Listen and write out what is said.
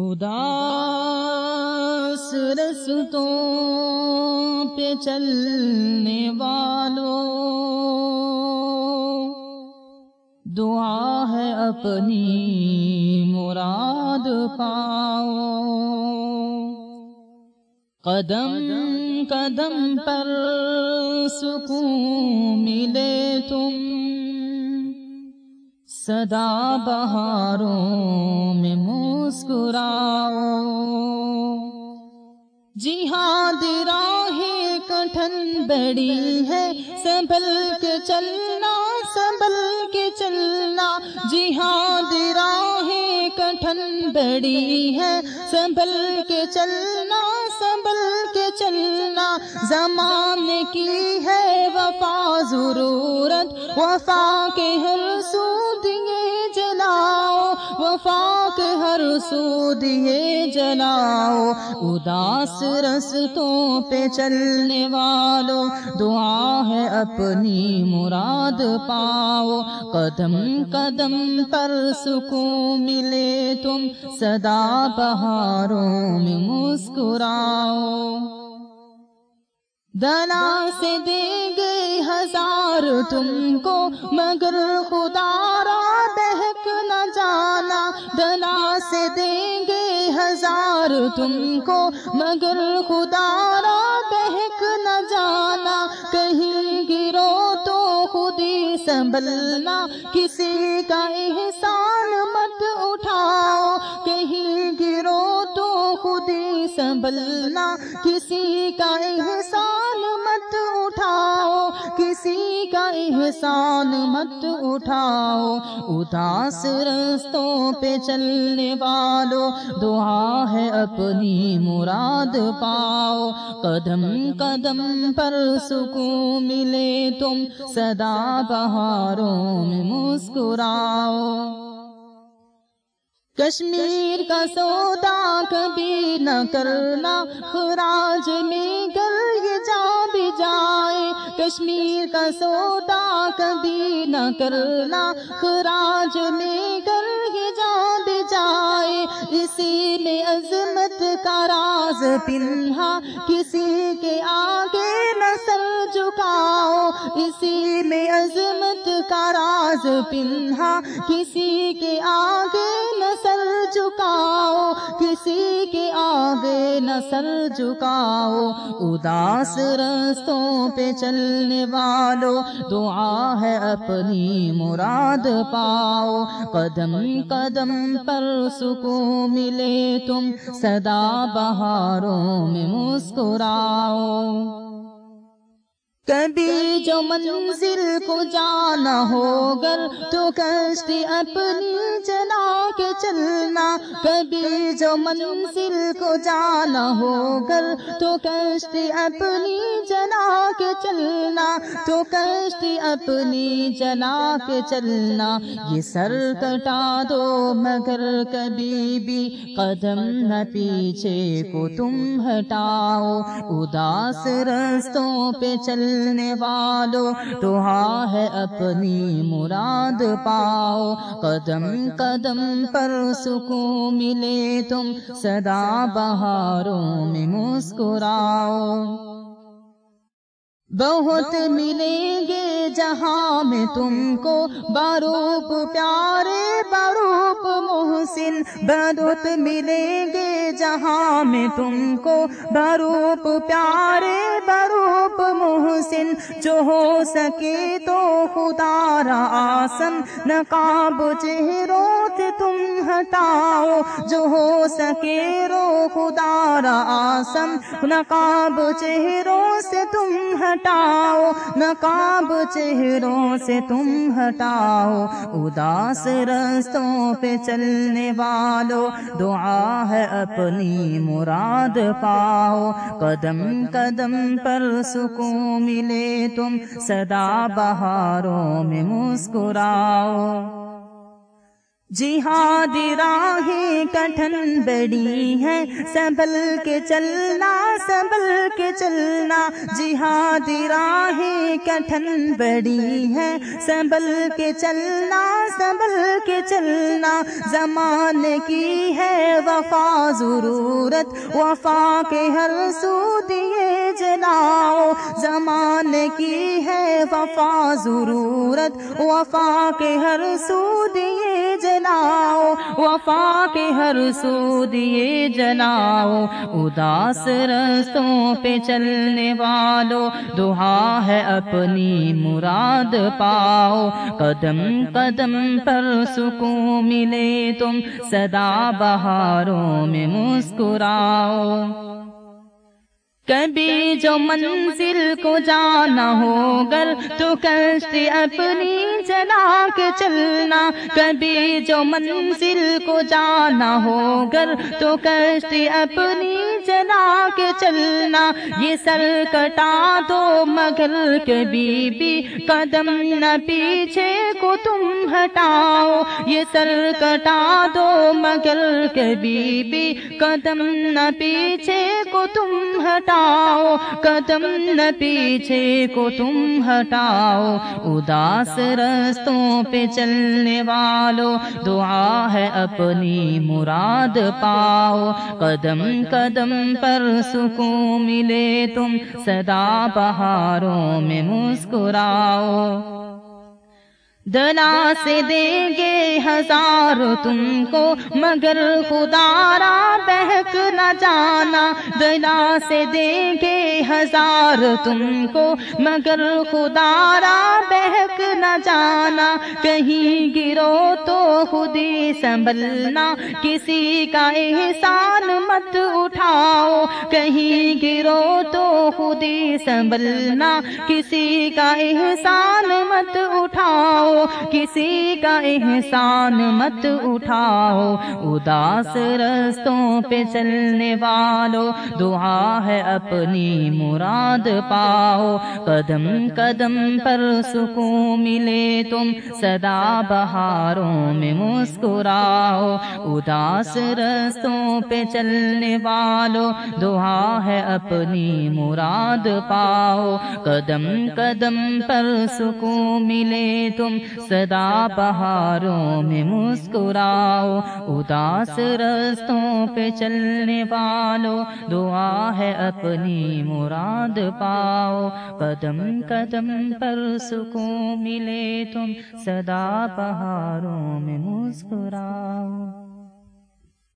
اداس رستوں پہ چلنے والوں۔ دعا ہے اپنی مراد پاؤ قدم قدم پر سکون ملے تم۔ صدا بہاروں جی ہاں کٹھن بڑی ہے۔ سنبھل کے چلنا، سنبھل کے چلنا۔ جی ہاں دراہ کٹھن بڑی ہے۔ سنبھل کے چلنا، سنبھل کے چلنا۔ زمانے کی ہے وفا ضرورت۔ وفا کے ہر سو وفا کے ہر سو دیے جلاؤ، اداس رستوں پہ چلنے والوں، دعا ہے اپنی مراد پاؤ۔ قدم قدم پر سکون ملے تم، صدا بہاروں میں مسکراؤ۔ دنا سے دیں گے ہزار تم کو، مگر خدا را دنا سے دیں گے ہزار تم کو، مگر خدا را بہک نہ جانا۔ کہیں گرو تو خود ہی سنبھلنا، کسی کا احسان مت اٹھاؤ۔ کہیں گرو تو خود ہی سنبھلنا، کسی کا احسان کا احسان مت اٹھاؤ، اداس رستوں پہ چلنے والوں دعا ہے اپنی مراد پاؤ۔ قدم قدم پر سکون ملے تم، صدا بہاروں میں مسکراؤ۔ کشمیر کا سودا کبھی نہ کرنا، خراج میں گر کشمیر کا سودا کبھی نہ کرنا، خراج میں کر ہی جا جائے۔ اسی میں عظمت کا راز پنہا کسی کے آگے نہ سر جھکاؤ۔ اسی میں عظمت کا راز پنہا، کسی کے آگے نہ سر جھکاؤ، کسی کے آگے نہ سر جھکاؤ۔ اداس رستوں پہ چلنے والوں دعا ہے اپنی مراد پاؤ۔ قدم قدم پر سکون ملے تم، صدا بہاروں میں مسکراؤ۔ کبھی جو منزل کو جانا ہو گر تو کشتی اپنی چلا کے چلنا۔ کبھی جو منزل کو جانا ہو گر تو کشتی اپنی جلا کے چلنا۔ تو کشتی اپنی جلا کے چلنا۔ یہ سر کٹا دو مگر کبھی بھی قدم نہ پیچھے کو تم ہٹاؤ۔ اداس رستوں پہ چل ملنے والوں ہاں دعا ہے اپنی مراد پاؤ۔ قدم قدم پر سکون ملے تم سدا بہاروں میں مسکراؤ۔ بہت ملیں گے جہاں میں تم کو باروپ پیارے باروپ محسن بہت ملیں گے جہاں میں تم کو باروپ پیارے باروپ محسن جو ہو سکے تو خدا را آسم نقاب چہروں سے تم ہٹاؤ جو ہو سکے رو خدا را آسم نقاب چہروں سے تم ہٹاؤ ہٹاؤ نقاب چہروں سے تم ہٹاؤ اداس رستوں پہ چلنے والوں دعا ہے اپنی مراد پاؤ قدم قدم پر سکون ملے تم صدا بہاروں میں مسکراؤ جہاد راہ کٹھن بڑی ہے سنبھل کے چلنا سنبھل کے چلنا۔ جہاد راہ کٹھن بڑی ہے سنبھل کے چلنا سنبھل کے چلنا۔ زمان کی ہے وفا ضرورت۔ وفا کے ہر سو دیے جلاؤ زمان کی ہے وفا ضرورت، وفا کے ہر سو دیے جلاؤ وفا کے ہر سو دیے جلاؤ اداس رستوں پہ چلنے والو، دعا ہے اپنی مراد پاؤ۔ قدم قدم پر سکون ملے تم، صدا بہاروں میں مسکراؤ۔ کبھی جو منزل کو جانا ہو، گر تو کشتی اپنی چلا کے چلنا۔ کبھی جو منزل کو جانا ہو، گر تو کشتی اپنی چلا کے چلنا، یہ سر کٹا دو مگر کبھی بھی قدم نہ پیچھے کو تم ہٹاؤ۔ یہ سر کٹا دو مگر کبھی بھی قدم نہ پیچھے کو تم ہٹاؤ۔ قدم نہ پیچھے کو تم ہٹاؤ۔ اداس رستوں پہ چلنے والو، دعا ہے اپنی مراد پاؤ۔ قدم قدم پر سکون ملے، تم صدا بہاروں میں مسکراؤ۔ دنا سے دیں گے ہزار تم کو، مگر خدا بہک نہ جانا۔ دنا سے دیں گے ہزار تم کو، مگر خدا بہک نہ جانا۔ کہیں گرو تو خود ہی سنبھلنا، کسی کا احسان مت اٹھاؤ کہیں گرو تو خود ہی سنبھلنا، کسی کا احسان مت اٹھاؤ، کسی کا احسان مت اٹھاؤ۔ اداس رستوں پہ چلنے والو، دعا ہے اپنی مراد پاؤ۔ قدم قدم پر سکون ملے تم، صدا بہاروں میں مسکراؤ۔ اداس رستوں پہ چلنے والو دعا ہے اپنی مراد پاؤ۔ قدم قدم پر سکون ملے تم، صدا بہاروں میں مسکراؤ۔ اداس رستوں پہ چلنے والو، دعا ہے اپنی مراد پاؤ۔ قدم قدم پر سکون ملے تم، صدا بہاروں میں مسکراؤ۔